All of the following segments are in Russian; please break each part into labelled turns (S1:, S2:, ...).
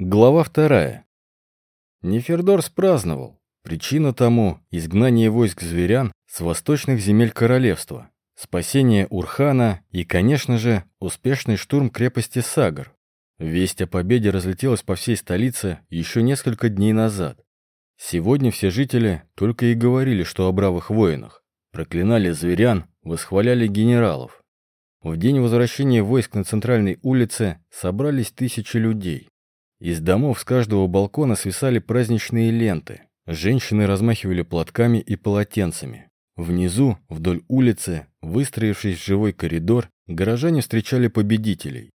S1: Глава вторая. Нефердор праздновал. Причина тому – изгнание войск зверян с восточных земель королевства, спасение Урхана и, конечно же, успешный штурм крепости Сагар. Весть о победе разлетелась по всей столице еще несколько дней назад. Сегодня все жители только и говорили, что о бравых воинах. Проклинали зверян, восхваляли генералов. В день возвращения войск на центральной улице собрались тысячи людей. Из домов с каждого балкона свисали праздничные ленты. Женщины размахивали платками и полотенцами. Внизу, вдоль улицы, выстроившись в живой коридор, горожане встречали победителей.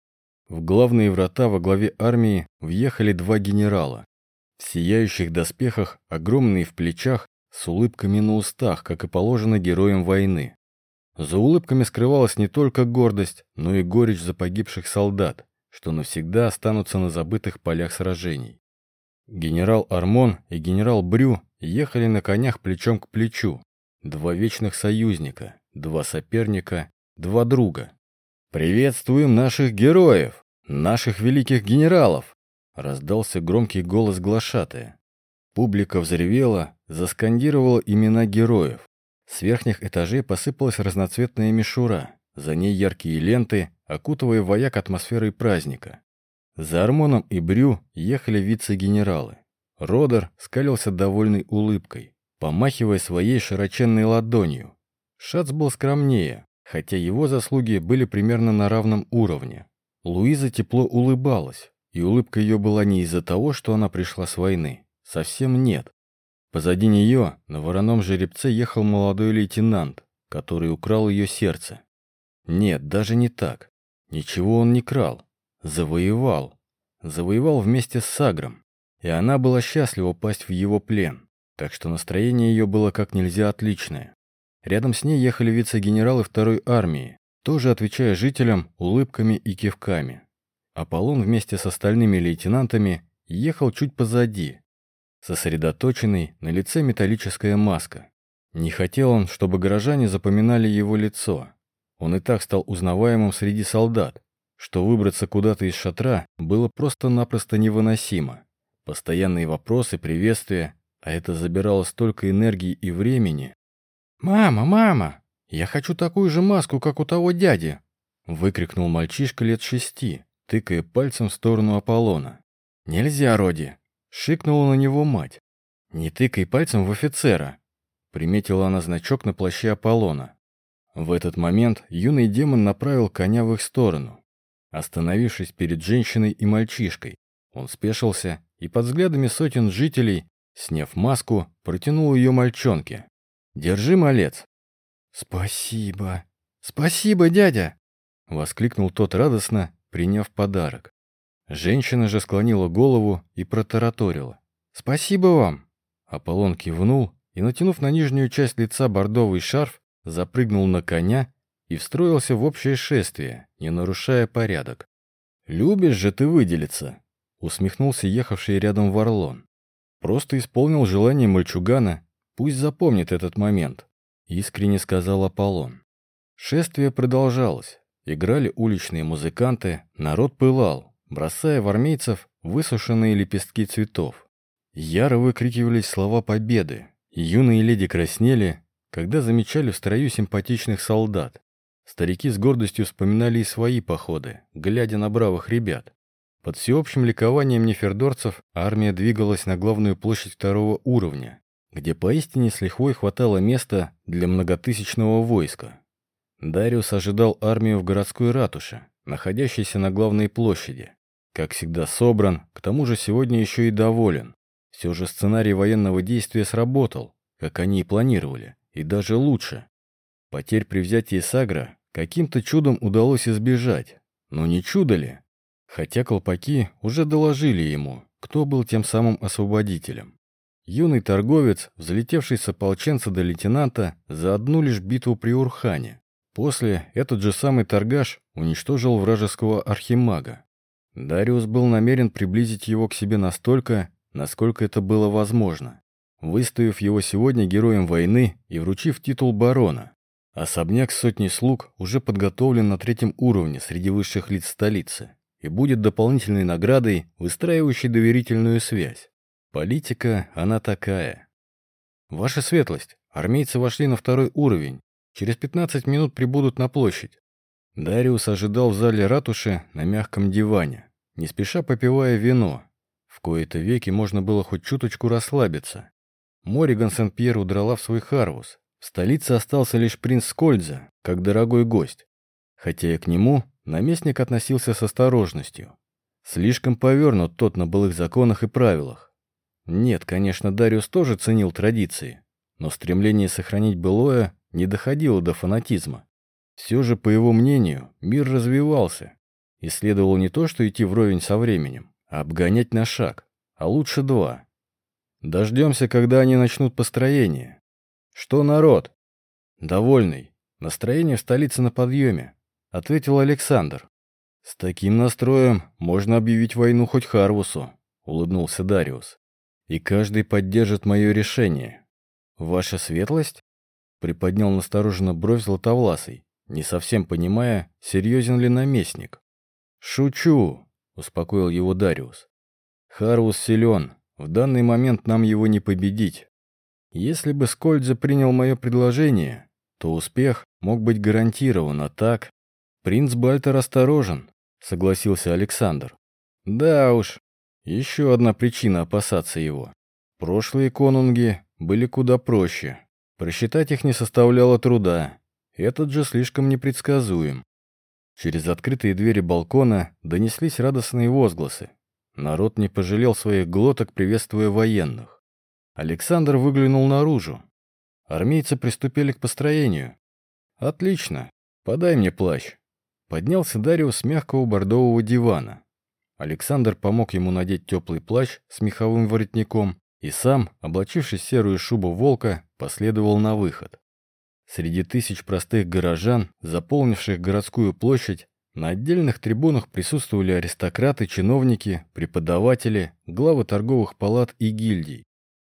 S1: В главные врата во главе армии въехали два генерала. В сияющих доспехах, огромные в плечах, с улыбками на устах, как и положено героям войны. За улыбками скрывалась не только гордость, но и горечь за погибших солдат, что навсегда останутся на забытых полях сражений. Генерал Армон и генерал Брю ехали на конях плечом к плечу. Два вечных союзника, два соперника, два друга. «Приветствуем наших героев, наших великих генералов!» раздался громкий голос глашатая. Публика взревела, заскандировала имена героев. С верхних этажей посыпалась разноцветная мишура, за ней яркие ленты, окутывая вояк атмосферой праздника. За Армоном и Брю ехали вице-генералы. Родер скалился довольной улыбкой, помахивая своей широченной ладонью. Шац был скромнее, хотя его заслуги были примерно на равном уровне. Луиза тепло улыбалась, и улыбка ее была не из-за того, что она пришла с войны. Совсем нет. Позади нее на вороном жеребце ехал молодой лейтенант, который украл ее сердце. Нет, даже не так. Ничего он не крал. Завоевал. Завоевал вместе с Сагром. И она была счастлива пасть в его плен. Так что настроение ее было как нельзя отличное. Рядом с ней ехали вице-генералы второй армии, тоже отвечая жителям улыбками и кивками. Аполлон вместе с остальными лейтенантами ехал чуть позади. Сосредоточенный, на лице металлическая маска. Не хотел он, чтобы горожане запоминали его лицо. Он и так стал узнаваемым среди солдат, что выбраться куда-то из шатра было просто-напросто невыносимо. Постоянные вопросы, приветствия, а это забирало столько энергии и времени. «Мама, мама, я хочу такую же маску, как у того дяди!» выкрикнул мальчишка лет шести, тыкая пальцем в сторону Аполлона. «Нельзя, Роди!» — шикнула на него мать. «Не тыкай пальцем в офицера!» Приметила она значок на плаще Аполлона. В этот момент юный демон направил коня в их сторону. Остановившись перед женщиной и мальчишкой, он спешился и под взглядами сотен жителей, сняв маску, протянул ее мальчонке. «Держи, малец!» «Спасибо! Спасибо, дядя!» — воскликнул тот радостно, приняв подарок. Женщина же склонила голову и протараторила. «Спасибо вам!» Аполлон кивнул и, натянув на нижнюю часть лица бордовый шарф, запрыгнул на коня и встроился в общее шествие, не нарушая порядок. «Любишь же ты выделиться!» — усмехнулся ехавший рядом Варлон. «Просто исполнил желание мальчугана, пусть запомнит этот момент», — искренне сказал Аполлон. Шествие продолжалось. Играли уличные музыканты, народ пылал, бросая в армейцев высушенные лепестки цветов. Яро выкрикивались слова победы, юные леди краснели, когда замечали в строю симпатичных солдат. Старики с гордостью вспоминали и свои походы, глядя на бравых ребят. Под всеобщим ликованием нефердорцев армия двигалась на главную площадь второго уровня, где поистине с лихвой хватало места для многотысячного войска. Дариус ожидал армию в городской ратуше, находящейся на главной площади. Как всегда собран, к тому же сегодня еще и доволен. Все же сценарий военного действия сработал, как они и планировали и даже лучше. Потерь при взятии Сагра каким-то чудом удалось избежать. Но не чудо ли? Хотя колпаки уже доложили ему, кто был тем самым освободителем. Юный торговец, взлетевший с ополченца до лейтенанта за одну лишь битву при Урхане. После этот же самый торгаш уничтожил вражеского архимага. Дариус был намерен приблизить его к себе настолько, насколько это было возможно выставив его сегодня героем войны и вручив титул барона. Особняк с сотней слуг уже подготовлен на третьем уровне среди высших лиц столицы и будет дополнительной наградой, выстраивающей доверительную связь. Политика, она такая. Ваша светлость, армейцы вошли на второй уровень. Через 15 минут прибудут на площадь. Дариус ожидал в зале ратуши на мягком диване, не спеша попивая вино. В кои-то веки можно было хоть чуточку расслабиться. Мориган Сен-Пьер удрала в свой Харвус. В столице остался лишь принц Скольза, как дорогой гость. Хотя и к нему наместник относился с осторожностью. Слишком повернут тот на былых законах и правилах. Нет, конечно, Дариус тоже ценил традиции, но стремление сохранить былое не доходило до фанатизма. Все же, по его мнению, мир развивался, и следовало не то что идти вровень со временем, а обгонять на шаг, а лучше два. Дождемся, когда они начнут построение. Что, народ? Довольный. Настроение в столице на подъеме, ответил Александр. С таким настроем можно объявить войну хоть Харвусу, улыбнулся Дариус. И каждый поддержит мое решение. Ваша светлость? Приподнял настороженно бровь Златовласый, не совсем понимая, серьезен ли наместник. «Шучу», — успокоил его Дариус. «Харвус силен, в данный момент нам его не победить. Если бы Скольдзе принял мое предложение, то успех мог быть гарантирован, а так... Принц Бальтер осторожен, согласился Александр. Да уж, еще одна причина опасаться его. Прошлые конунги были куда проще. Просчитать их не составляло труда. Этот же слишком непредсказуем. Через открытые двери балкона донеслись радостные возгласы. Народ не пожалел своих глоток, приветствуя военных. Александр выглянул наружу. Армейцы приступили к построению. «Отлично. Подай мне плащ». Поднялся Дариус с мягкого бордового дивана. Александр помог ему надеть теплый плащ с меховым воротником и сам, облачившись в серую шубу волка, последовал на выход. Среди тысяч простых горожан, заполнивших городскую площадь, на отдельных трибунах присутствовали аристократы, чиновники, преподаватели, главы торговых палат и гильдий.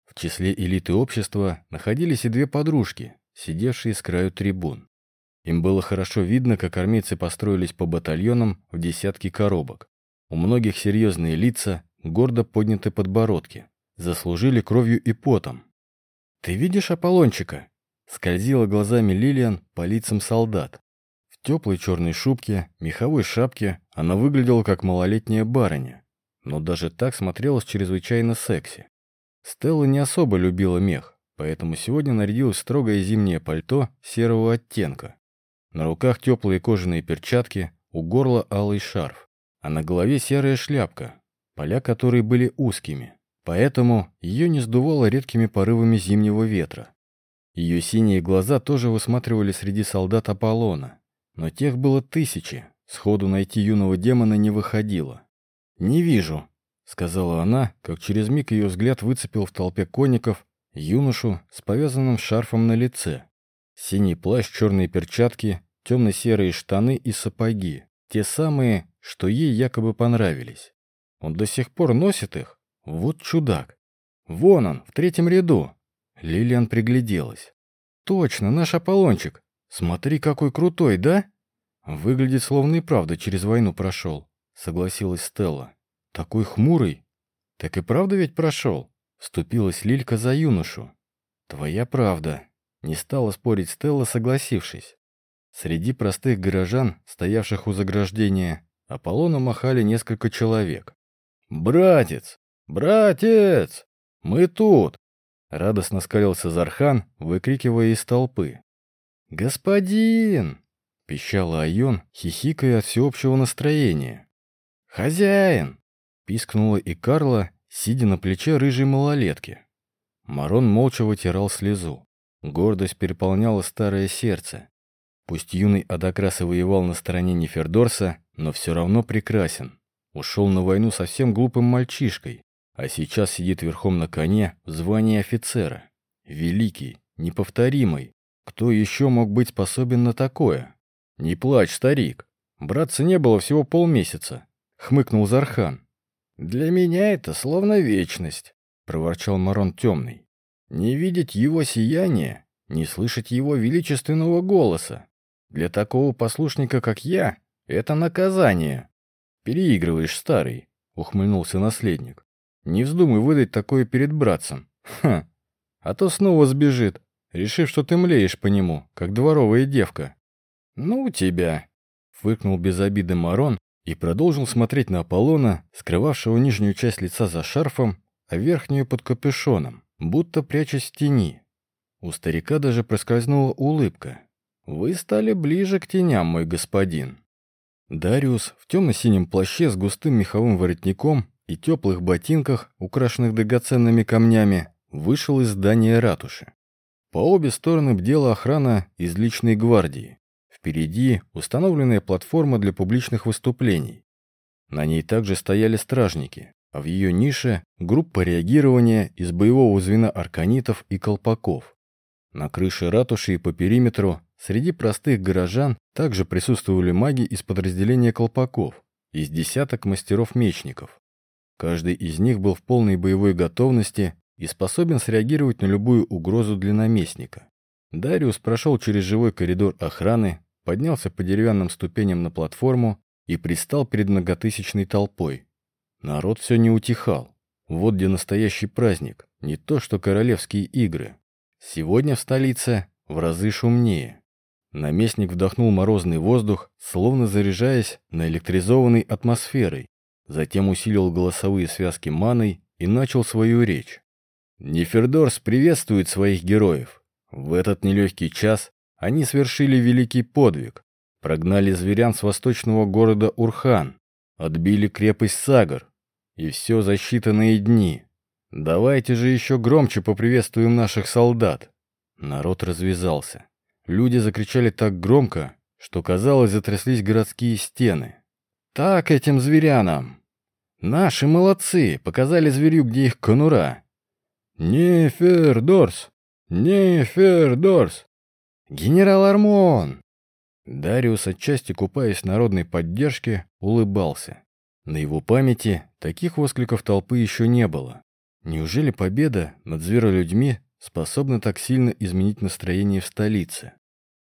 S1: В числе элиты общества находились и две подружки, сидевшие с краю трибун. Им было хорошо видно, как армейцы построились по батальонам в десятки коробок. У многих серьезные лица, гордо подняты подбородки, заслужили кровью и потом. «Ты видишь Аполлончика?» Скользила глазами Лилиан по лицам солдат. Теплой черной шубке, меховой шапке она выглядела как малолетняя барыня, но даже так смотрелась чрезвычайно секси. Стелла не особо любила мех, поэтому сегодня нарядилась строгое зимнее пальто серого оттенка. На руках теплые кожаные перчатки, у горла алый шарф, а на голове серая шляпка, поля которой были узкими, поэтому ее не сдувало редкими порывами зимнего ветра. Ее синие глаза тоже высматривали среди солдат Аполлона, но тех было тысячи, сходу найти юного демона не выходило. «Не вижу», — сказала она, как через миг ее взгляд выцепил в толпе конников юношу с повязанным шарфом на лице. Синий плащ, черные перчатки, темно-серые штаны и сапоги. Те самые, что ей якобы понравились. Он до сих пор носит их? Вот чудак. Вон он, в третьем ряду. Лилиан пригляделась. Точно, наш Аполлончик. «Смотри, какой крутой, да?» «Выглядит, словно и правда через войну прошел», — согласилась Стелла. «Такой хмурый». «Так и правда ведь прошел?» — вступилась Лилька за юношу. «Твоя правда», — не стала спорить Стелла, согласившись. Среди простых горожан, стоявших у заграждения, Аполлону махали несколько человек. «Братец! Братец! Мы тут!» Радостно скалился Зархан, выкрикивая из толпы. «Господин!» — пищала Айон, хихикая от всеобщего настроения. «Хозяин!» — пискнула и Карла, сидя на плече рыжей малолетки. Марон молча вытирал слезу. Гордость переполняла старое сердце. Пусть юный Адакрас и воевал на стороне Нефердорса, но все равно прекрасен. Ушел на войну совсем глупым мальчишкой, а сейчас сидит верхом на коне в звании офицера. Великий, неповторимый, кто еще мог быть способен на такое? Не плачь, старик. Братца не было всего полмесяца, хмыкнул Зархан. Для меня это словно вечность, проворчал Марон Темный. Не видеть его сияния, не слышать его величественного голоса. Для такого послушника, как я, это наказание. «Переигрываешь, старый», — ухмыльнулся наследник. «Не вздумай выдать такое перед братцем. Ха! А то снова сбежит, решив, что ты млеешь по нему, как дворовая девка». «Ну тебя!» — фыркнул без обиды Марон и продолжил смотреть на Аполлона, скрывавшего нижнюю часть лица за шарфом, а верхнюю под капюшоном, будто прячась в тени. У старика даже проскользнула улыбка. «Вы стали ближе к теням, мой господин». Дариус в темно-синем плаще с густым меховым воротником и теплых ботинках, украшенных драгоценными камнями, вышел из здания ратуши. По обе стороны бдела охрана из личной гвардии. Впереди установленная платформа для публичных выступлений. На ней также стояли стражники, а в ее нише группа реагирования из боевого звена арканитов и колпаков. На крыше ратуши и по периметру среди простых горожан также присутствовали маги из подразделения колпаков, из десяток мастеров-мечников. Каждый из них был в полной боевой готовности и способен среагировать на любую угрозу для наместника. Дариус прошел через живой коридор охраны, поднялся по деревянным ступеням на платформу и пристал перед многотысячной толпой. Народ все не утихал. Вот где настоящий праздник, не то что королевские игры. Сегодня в столице в разы шумнее. Наместник вдохнул морозный воздух, словно заряжаясь наэлектризованной атмосферой. Затем усилил голосовые связки маной и начал свою речь. Нефердорс приветствует своих героев. В этот нелегкий час они совершили великий подвиг. Прогнали зверян с восточного города Урхан, отбили крепость Сагар. И все за считанные дни. «Давайте же еще громче поприветствуем наших солдат!» Народ развязался. Люди закричали так громко, что, казалось, затряслись городские стены. «Так этим зверянам! Наши молодцы! Показали зверю, где их конура!» «Нефердорс! Нефердорс! Генерал Армон!» Дариус, отчасти купаясь народной поддержке, улыбался. На его памяти таких воскликов толпы еще не было. Неужели победа над зверолюдьми способна так сильно изменить настроение в столице?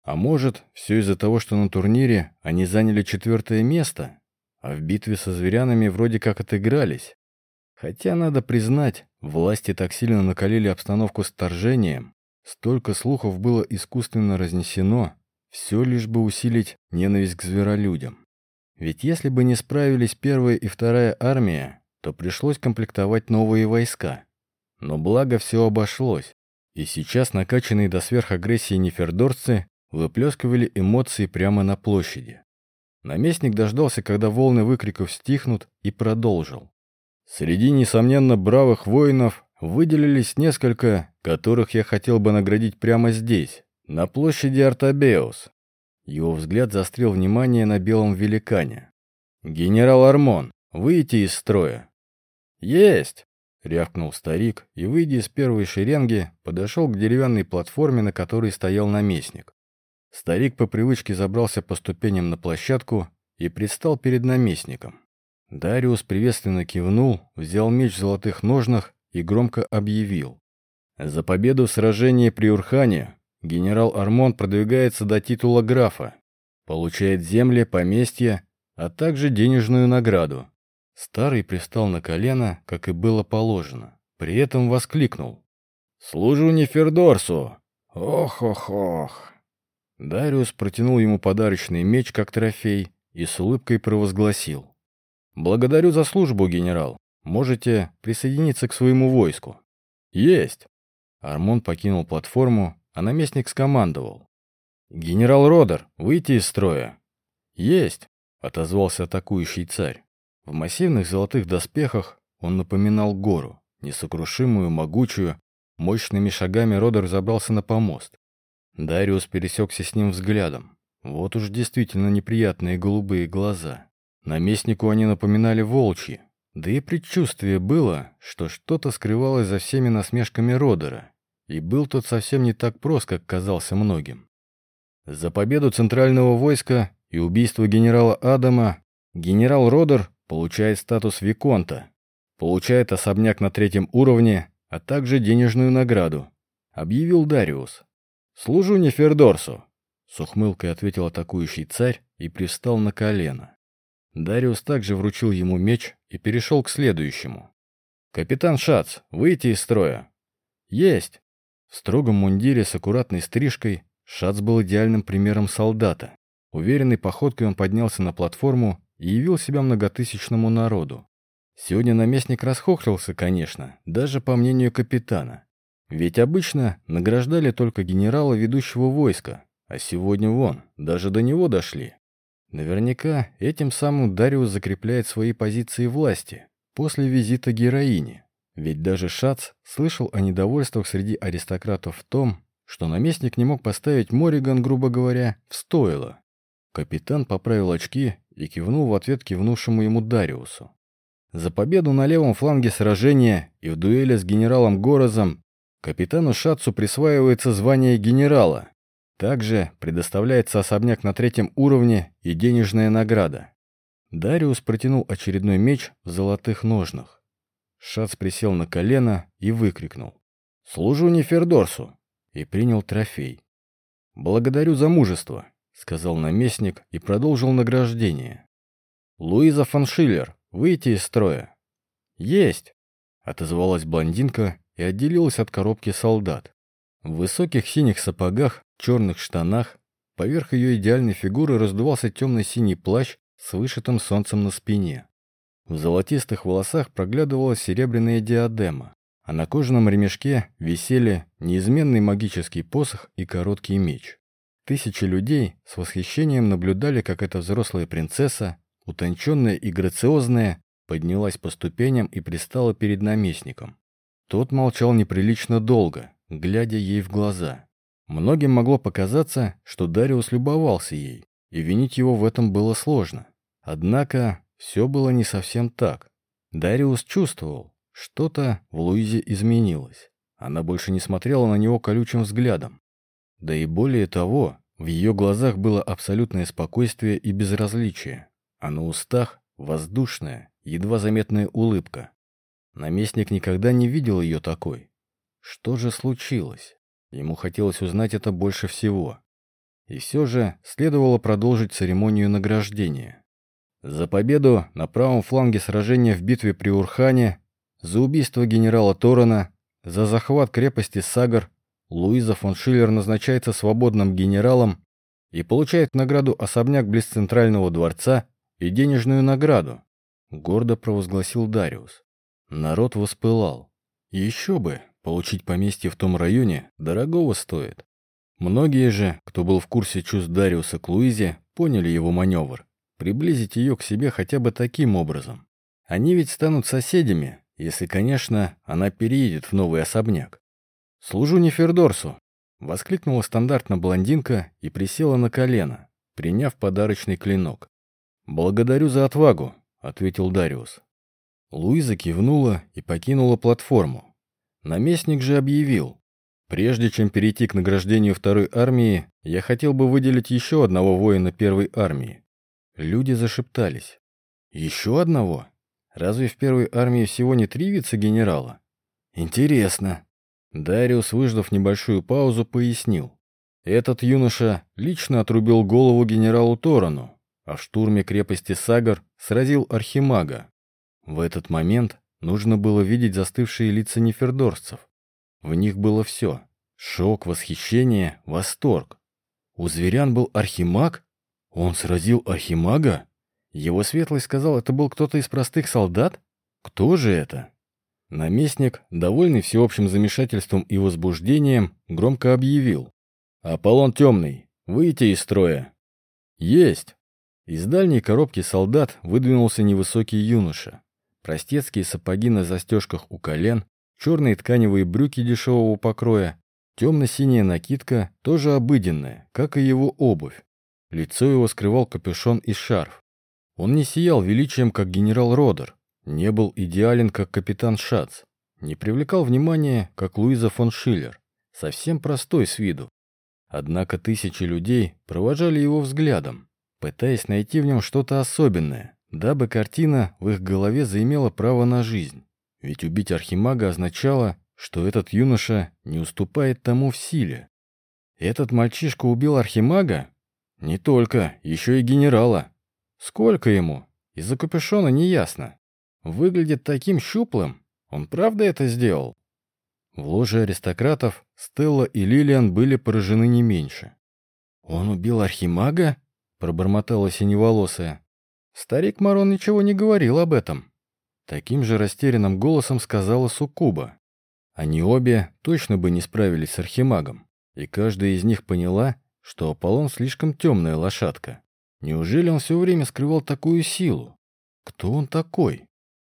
S1: А может, все из-за того, что на турнире они заняли четвертое место, а в битве со зверянами вроде как отыгрались? Хотя, надо признать, власти так сильно накалили обстановку с торжением, столько слухов было искусственно разнесено, все лишь бы усилить ненависть к зверолюдям. Ведь если бы не справились первая и вторая армия, то пришлось комплектовать новые войска. Но благо все обошлось, и сейчас накачанные до сверхагрессии нефердорцы выплескивали эмоции прямо на площади. Наместник дождался, когда волны выкриков стихнут, и продолжил. Среди, несомненно, бравых воинов выделились несколько, которых я хотел бы наградить прямо здесь, на площади Артабеус. Его взгляд застрял внимание на белом великане. «Генерал Армон, выйти из строя!» «Есть!» — рявкнул старик и, выйдя из первой шеренги, подошел к деревянной платформе, на которой стоял наместник. Старик по привычке забрался по ступеням на площадку и предстал перед наместником. Дариус приветственно кивнул, взял меч в золотых ножнах и громко объявил. «За победу в сражении при Урхане генерал Армон продвигается до титула графа, получает земли, поместья, а также денежную награду. Старый пристал на колено, как и было положено. При этом воскликнул. «Служу Нефердорсу! Ох-ох-ох!» Дариус протянул ему подарочный меч как трофей и с улыбкой провозгласил. «Благодарю за службу, генерал. Можете присоединиться к своему войску». «Есть!» Армон покинул платформу, а наместник скомандовал. «Генерал Родер, выйти из строя!» «Есть!» — отозвался атакующий царь. В массивных золотых доспехах он напоминал гору, несокрушимую, могучую. Мощными шагами Родер забрался на помост. Дариус пересекся с ним взглядом. Вот уж действительно неприятные голубые глаза. Наместнику они напоминали волчьи. Да и предчувствие было, что что-то скрывалось за всеми насмешками Родера. И был тот совсем не так прост, как казался многим. За победу Центрального войска и убийство генерала Адама генерал Родер получает статус Виконта, получает особняк на третьем уровне, а также денежную награду», — объявил Дариус. «Служу Нефердорсу», — с ухмылкой ответил атакующий царь и пристал на колено. Дариус также вручил ему меч и перешел к следующему. «Капитан Шац, выйти из строя!» «Есть!» В строгом мундире с аккуратной стрижкой Шац был идеальным примером солдата. Уверенной походкой он поднялся на платформу и явил себя многотысячному народу. Сегодня наместник расхохлился, конечно, даже по мнению капитана. Ведь обычно награждали только генерала ведущего войска, а сегодня вон, даже до него дошли. Наверняка этим самым Дариус закрепляет свои позиции власти после визита героини. Ведь даже Шац слышал о недовольствах среди аристократов в том, что наместник не мог поставить Мориган, грубо говоря, в стойло. Капитан поправил очки и кивнул в ответ кивнувшему ему Дариусу. За победу на левом фланге сражения и в дуэли с генералом Горозом капитану Шатцу присваивается звание генерала. Также предоставляется особняк на третьем уровне и денежная награда. Дариус протянул очередной меч в золотых ножнах. Шац присел на колено и выкрикнул. «Служу Нефердорсу!» и принял трофей. «Благодарю за мужество», — сказал наместник и продолжил награждение. «Луиза фон Шиллер, выйти из строя». «Есть!» — отозвалась блондинка и отделилась от коробки солдат. В высоких синих сапогах, черных штанах, поверх ее идеальной фигуры раздувался темно-синий плащ с вышитым солнцем на спине. В золотистых волосах проглядывала серебряная диадема, а на кожаном ремешке висели неизменный магический посох и короткий меч. Тысячи людей с восхищением наблюдали, как эта взрослая принцесса, утонченная и грациозная, поднялась по ступеням и пристала перед наместником. Тот молчал неприлично долго, глядя ей в глаза. Многим могло показаться, что Дариус любовался ей, и винить его в этом было сложно. Однако все было не совсем так. Дариус чувствовал, что-то в Луизе изменилось. Она больше не смотрела на него колючим взглядом. Да и более того, в ее глазах было абсолютное спокойствие и безразличие, а на устах воздушная, едва заметная улыбка. Наместник никогда не видел ее такой. Что же случилось? Ему хотелось узнать это больше всего. И все же следовало продолжить церемонию награждения. За победу на правом фланге сражения в битве при Урхане, за убийство генерала Торона, за захват крепости Сагар Луиза фон Шиллер назначается свободным генералом и получает награду особняк близ Центрального дворца и денежную награду, гордо провозгласил Дариус. Народ воспылал. Еще бы, получить поместье в том районе дорогого стоит. Многие же, кто был в курсе чувств Дариуса к Луизе, поняли его маневр приблизить ее к себе хотя бы таким образом. Они ведь станут соседями, если, конечно, она переедет в новый особняк. «Служу Нефердорсу!» — воскликнула стандартно блондинка и присела на колено, приняв подарочный клинок. «Благодарю за отвагу», — ответил Дариус. Луиза кивнула и покинула платформу. Наместник же объявил. «Прежде чем перейти к награждению второй армии, я хотел бы выделить еще одного воина первой армии. Люди зашептались. «Еще одного? Разве в первой армии всего не три вице-генерала?» «Интересно». Дариус, выждав небольшую паузу, пояснил. Этот юноша лично отрубил голову генералу Торану, а в штурме крепости Сагар сразил архимага. В этот момент нужно было видеть застывшие лица нефердорцев. В них было все — шок, восхищение, восторг. У зверян был архимаг? Он сразил Архимага? Его светлость сказал, это был кто-то из простых солдат? Кто же это? Наместник, довольный всеобщим замешательством и возбуждением, громко объявил. «Аполлон темный, выйти из строя!» «Есть!» Из дальней коробки солдат выдвинулся невысокий юноша. Простецкие сапоги на застежках у колен, черные тканевые брюки дешевого покроя, темно-синяя накидка, тоже обыденная, как и его обувь. Лицо его скрывал капюшон и шарф. Он не сиял величием, как генерал Родер, не был идеален, как капитан Шац, не привлекал внимания, как Луиза фон Шиллер, совсем простой с виду. Однако тысячи людей провожали его взглядом, пытаясь найти в нем что-то особенное, дабы картина в их голове заимела право на жизнь. Ведь убить Архимага означало, что этот юноша не уступает тому в силе. Этот мальчишка убил Архимага? Не только, еще и генерала. Сколько ему? Из-за капюшона неясно. Выглядит таким щуплым. Он правда это сделал? В ложе аристократов Стелла и Лилиан были поражены не меньше. «Он убил архимага?» — пробормотала синеволосая. Старик Марон ничего не говорил об этом. Таким же растерянным голосом сказала Суккуба. Они обе точно бы не справились с архимагом, и каждая из них поняла, что Аполлон слишком темная лошадка. Неужели он все время скрывал такую силу? Кто он такой?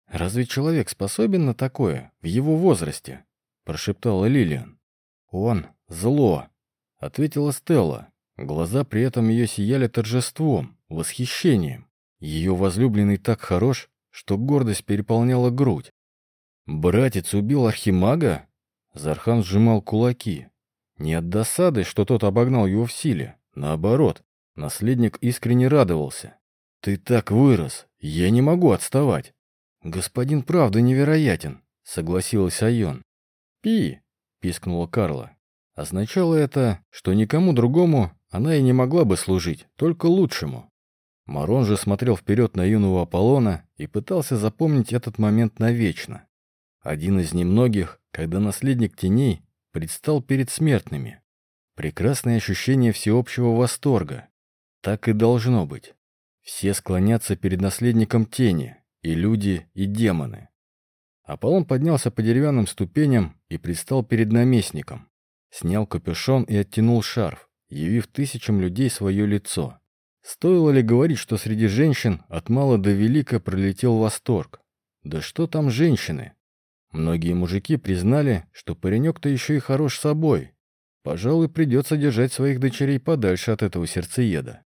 S1: Разве человек способен на такое в его возрасте? Прошептала Лилиан. Он зло, ответила Стелла. Глаза при этом ее сияли торжеством, восхищением. Ее возлюбленный так хорош, что гордость переполняла грудь. «Братец убил архимага?» Зархан сжимал кулаки. Не от досады, что тот обогнал его в силе. Наоборот, наследник искренне радовался. «Ты так вырос, я не могу отставать». «Господин правда невероятен», — согласилась Айон. «Пи!» — пискнула Карла. Означало это, что никому другому она и не могла бы служить, только лучшему. Марон же смотрел вперед на юного Аполлона и пытался запомнить этот момент навечно. Один из немногих, когда наследник теней предстал перед смертными. Прекрасное ощущение всеобщего восторга. Так и должно быть. Все склонятся перед наследником тени, и люди, и демоны. Аполлон поднялся по деревянным ступеням и предстал перед наместником. Снял капюшон и оттянул шарф, явив тысячам людей свое лицо. Стоило ли говорить, что среди женщин от мала до велика пролетел восторг? Да что там женщины? Многие мужики признали, что паренек-то еще и хорош собой. Пожалуй, придется держать своих дочерей подальше от этого сердцееда.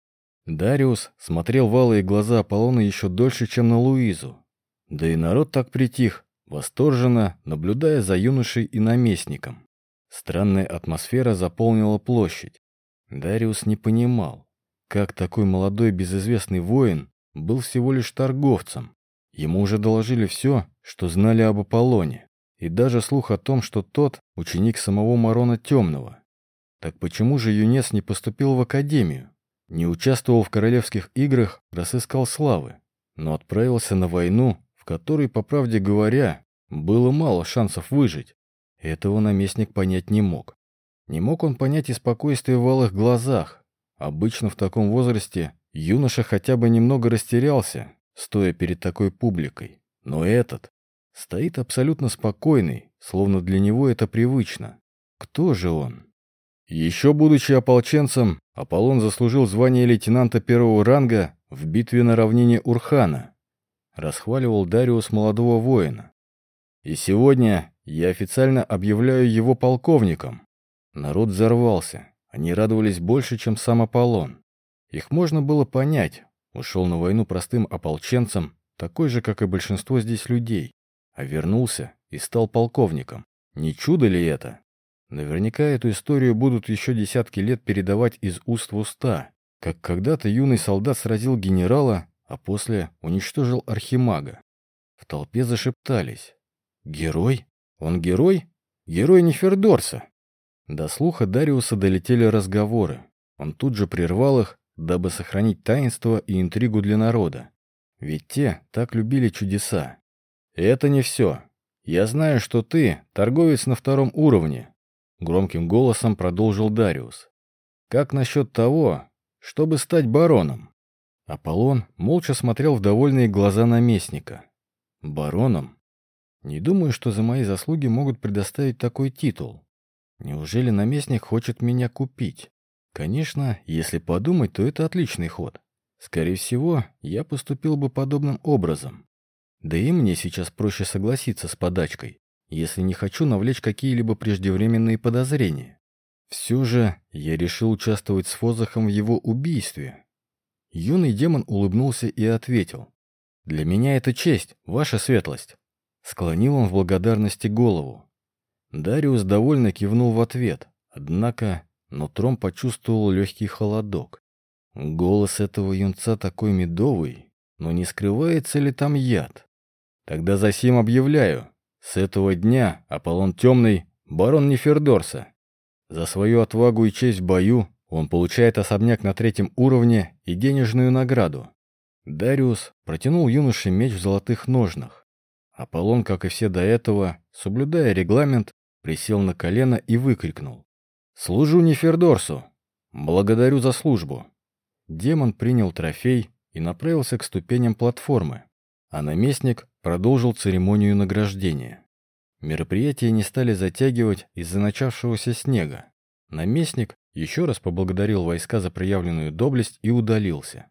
S1: Дариус смотрел в алые глаза Аполлона еще дольше, чем на Луизу. Да и народ так притих, восторженно, наблюдая за юношей и наместником. Странная атмосфера заполнила площадь. Дариус не понимал, как такой молодой безызвестный воин был всего лишь торговцем? Ему уже доложили все, что знали об Аполлоне, и даже слух о том, что тот – ученик самого Марона Темного. Так почему же юнец не поступил в академию? Не участвовал в королевских играх, раз искал славы, но отправился на войну, в которой, по правде говоря, было мало шансов выжить. Этого наместник понять не мог. Не мог он понять и спокойствие в алых глазах, Обычно в таком возрасте юноша хотя бы немного растерялся, стоя перед такой публикой. Но этот стоит абсолютно спокойный, словно для него это привычно. Кто же он? Еще будучи ополченцем, Аполлон заслужил звание лейтенанта первого ранга в битве на равнине Урхана. Расхваливал Дариус молодого воина. И сегодня я официально объявляю его полковником. Народ взорвался. Они радовались больше, чем сам Аполлон. Их можно было понять. Ушел на войну простым ополченцем, такой же, как и большинство здесь людей. А вернулся и стал полковником. Не чудо ли это? Наверняка эту историю будут еще десятки лет передавать из уст в уста, как когда-то юный солдат сразил генерала, а после уничтожил архимага. В толпе зашептались. «Герой? Он герой? Герой Нефердорса!» До слуха Дариуса долетели разговоры. Он тут же прервал их, дабы сохранить таинство и интригу для народа. Ведь те так любили чудеса. это не все. Я знаю, что ты торговец на втором уровне, громким голосом продолжил Дариус. Как насчет того, чтобы стать бароном? Аполлон молча смотрел в довольные глаза наместника. Бароном? Не думаю, что за мои заслуги могут предоставить такой титул. Неужели наместник хочет меня купить? Конечно, если подумать, то это отличный ход. Скорее всего, я поступил бы подобным образом. Да и мне сейчас проще согласиться с подачкой, если не хочу навлечь какие-либо преждевременные подозрения. Все же я решил участвовать с Фозахом в его убийстве. Юный демон улыбнулся и ответил. «Для меня это честь, ваша светлость». Склонил он в благодарности голову. Дариус довольно кивнул в ответ, однако нутром почувствовал легкий холодок. Голос этого юнца такой медовый, но не скрывается ли там яд? Тогда за сим объявляю. С этого дня Аполлон Темный — барон Нефердорса. За свою отвагу и честь в бою он получает особняк на третьем уровне и денежную награду. Дариус протянул юноше меч в золотых ножнах. Аполлон, как и все до этого, соблюдая регламент, присел на колено и выкрикнул. «Служу Нефердорсу! Благодарю за службу!» Демон принял трофей и направился к ступеням платформы, а наместник продолжил церемонию награждения. Мероприятие не стали затягивать из-за начавшегося снега. Наместник еще раз поблагодарил войска за проявленную доблесть и удалился.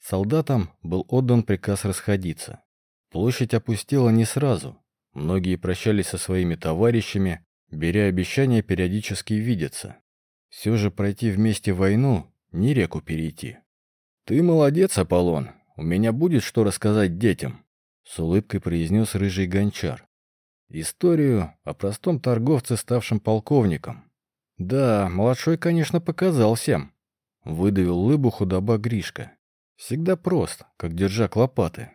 S1: Солдатам был отдан приказ расходиться. Площадь опустела не сразу. Многие прощались со своими товарищами, беря обещание периодически видеться. Все же пройти вместе войну, не реку перейти. «Ты молодец, Аполлон, у меня будет что рассказать детям», с улыбкой произнес рыжий гончар. Историю о простом торговце, ставшем полковником. Да, младшой, конечно, показал всем. Выдавил лыбу худоба Гришка. Всегда прост, как держак лопаты.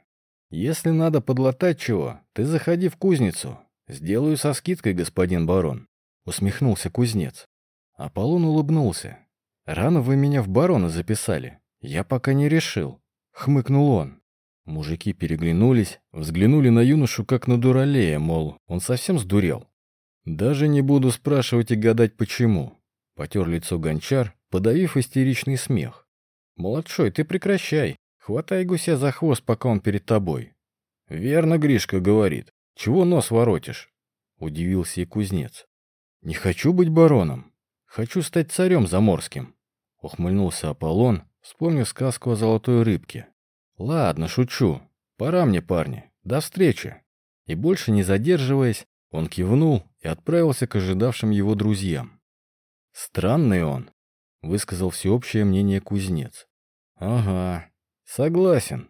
S1: Если надо подлатать чего, ты заходи в кузницу. Сделаю со скидкой, господин барон. Усмехнулся кузнец. Аполлон улыбнулся. Рано вы меня в барона записали. Я пока не решил. Хмыкнул он. Мужики переглянулись, взглянули на юношу как на дуралея, мол, он совсем сдурел. Даже не буду спрашивать и гадать почему. Потер лицо гончар, подавив истеричный смех. «Младшой, ты прекращай. Хватай гуся за хвост, пока он перед тобой». «Верно, Гришка говорит. Чего нос воротишь?» Удивился и кузнец. «Не хочу быть бароном. Хочу стать царем заморским». Ухмыльнулся Аполлон, вспомнив сказку о золотой рыбке. «Ладно, шучу. Пора мне, парни. До встречи». И больше не задерживаясь, он кивнул и отправился к ожидавшим его друзьям. «Странный он», — высказал всеобщее мнение кузнец. «Ага, согласен.